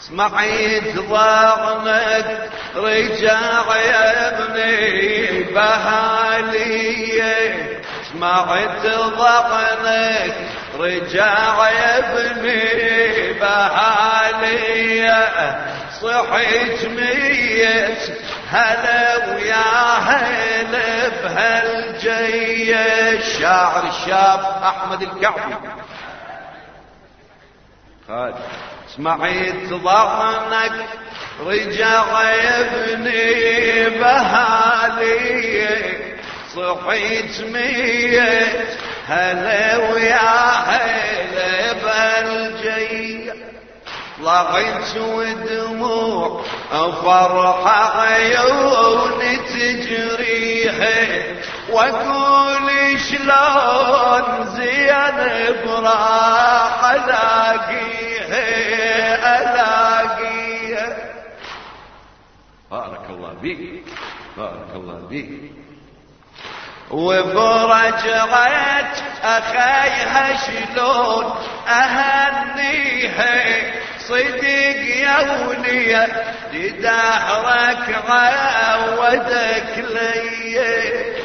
سمعت ضغنك رجع يا ابني بهالية. سمعت ضغنك رجع يا ابني بهالية. صحيت ميت هلا ويا هلا بهالجية. الشاعر الشاب أحمد الكعبي. خالد. سمعت ضغنك رجع ابني بهالي. صحيت ميت هلا ويا هلا بالجي طلعت ودموع فرحة عيوني تجريها وأقول شلون زين براح الاقيها ألاقيها. بارك الله بيك بارك الله بيك وبرجعت أخيها شلون أهنيها. صدق يا ولية لدهرك عودك ليه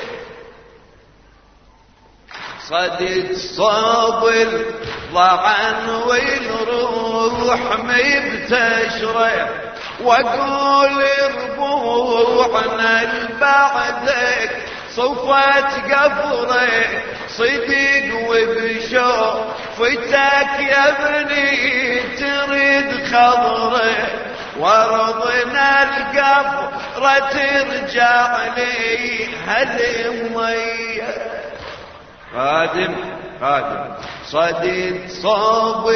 صدد صابر ضعن والروح مبتشرة واقول ربوعنا البعدك صفت قبره صدق وبشوق فتك يا ابني تريد خضرة. وارضنا القبرة ترجع لي هالميه خادم خادم صديد صوب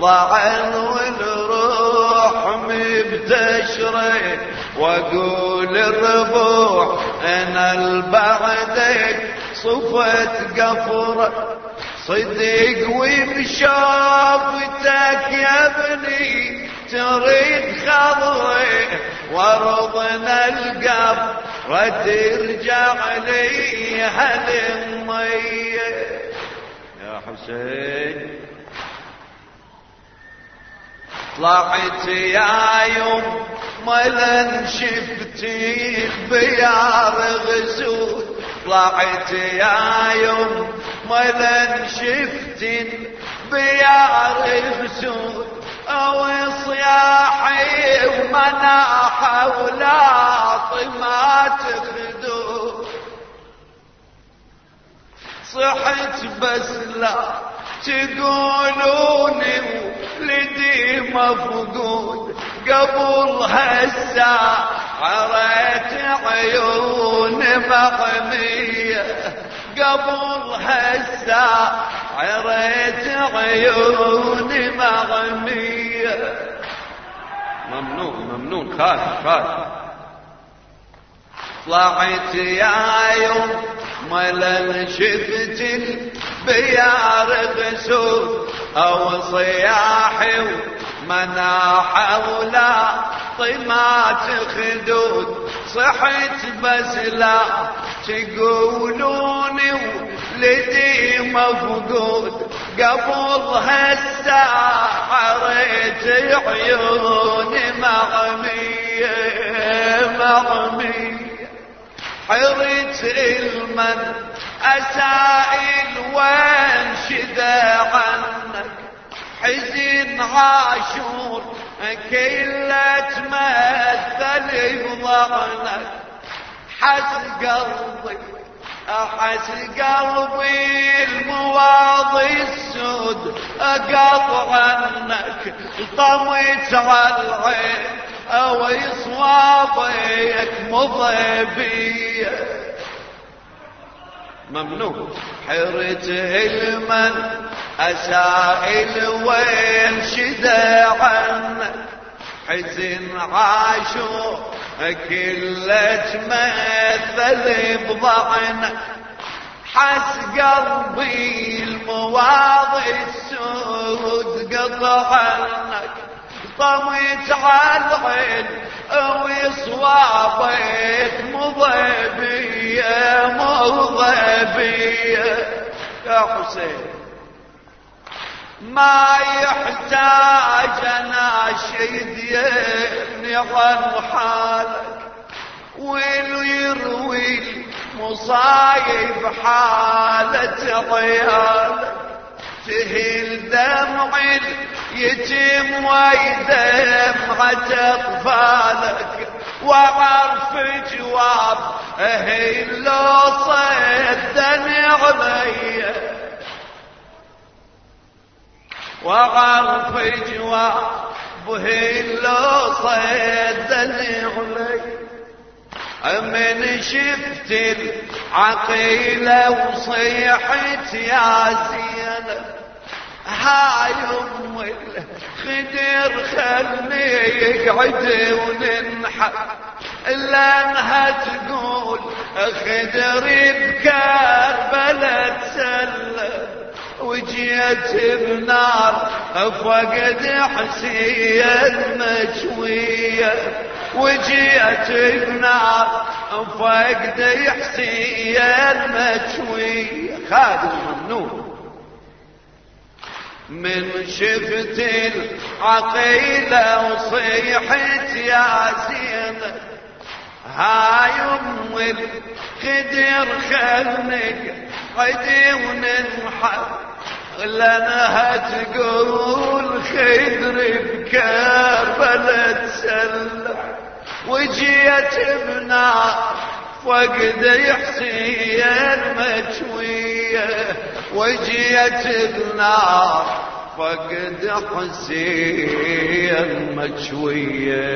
ضعن والروح مبتشرة. واقول الربوع أنا البعدك صفت قفرة صدق وبشافتك يا ابني تريد خضري وارضنا القبر وترجع لي هالمية. يا حسين. طلعت يا يوم ملن شفتي بيار غسود طلعت يا يوم ملن شفتي بيار غسود أو صياحي ومناحة ولا طمات خدود صحت بس لا تقولوني ولدي مفقود. قبل هالساعة عريت عيون مغمية قبل هالساعة عريت عيون مغمية ممنون ممنون خالد خالد طلعت يا يوم ملل شفت البيار غسول أو صياحي ومناحة ولا طمات خدود. صحت بس لا تقولوني ولدي مفقود. قبل هالساعة ريت عيوني مغمية مغمية. حرت المن أسائل وين شدا عنك؟ حزن عاشور كله تمثل بضعنك حس قلبي احس قلبي المواضي السود اقطع عنك طميت على العين أو صوابك مضيبية. ممنوع. حرت المن اسائل وين شدا عنك حزن عاشو كله تمثل بضعنك حس قلبي المواضي السود قطع عنك طميت على العين وصوابك مضيبية مضيبية. يا حسين. ما يحتاج أنا شيد عن حالك. ويروي مصايب حالة عيالك. تهل دمع يتم ويدمعة أطفالك. وعرف جواب هل لو صدني علي وعرف جواب هل لو صدني علي. من شفت العقيلة وصيحت يا زينب هاي أم الخدر خلني يقعد وننحى لأنها تقول خدر بكربلة تسلم وجيت بنار فقد حسين مشوية. وجيت بنار فقد حسين مشوية. خادم ممنوع من شفت العقيلة وصيحت يا زينب هاي أم الخدر خلنك عدي وننحر لانها تقول خدر بكربلة سلة وجيت بنار فقد حسين مجوية وجيت بنار فقد حسين مجوية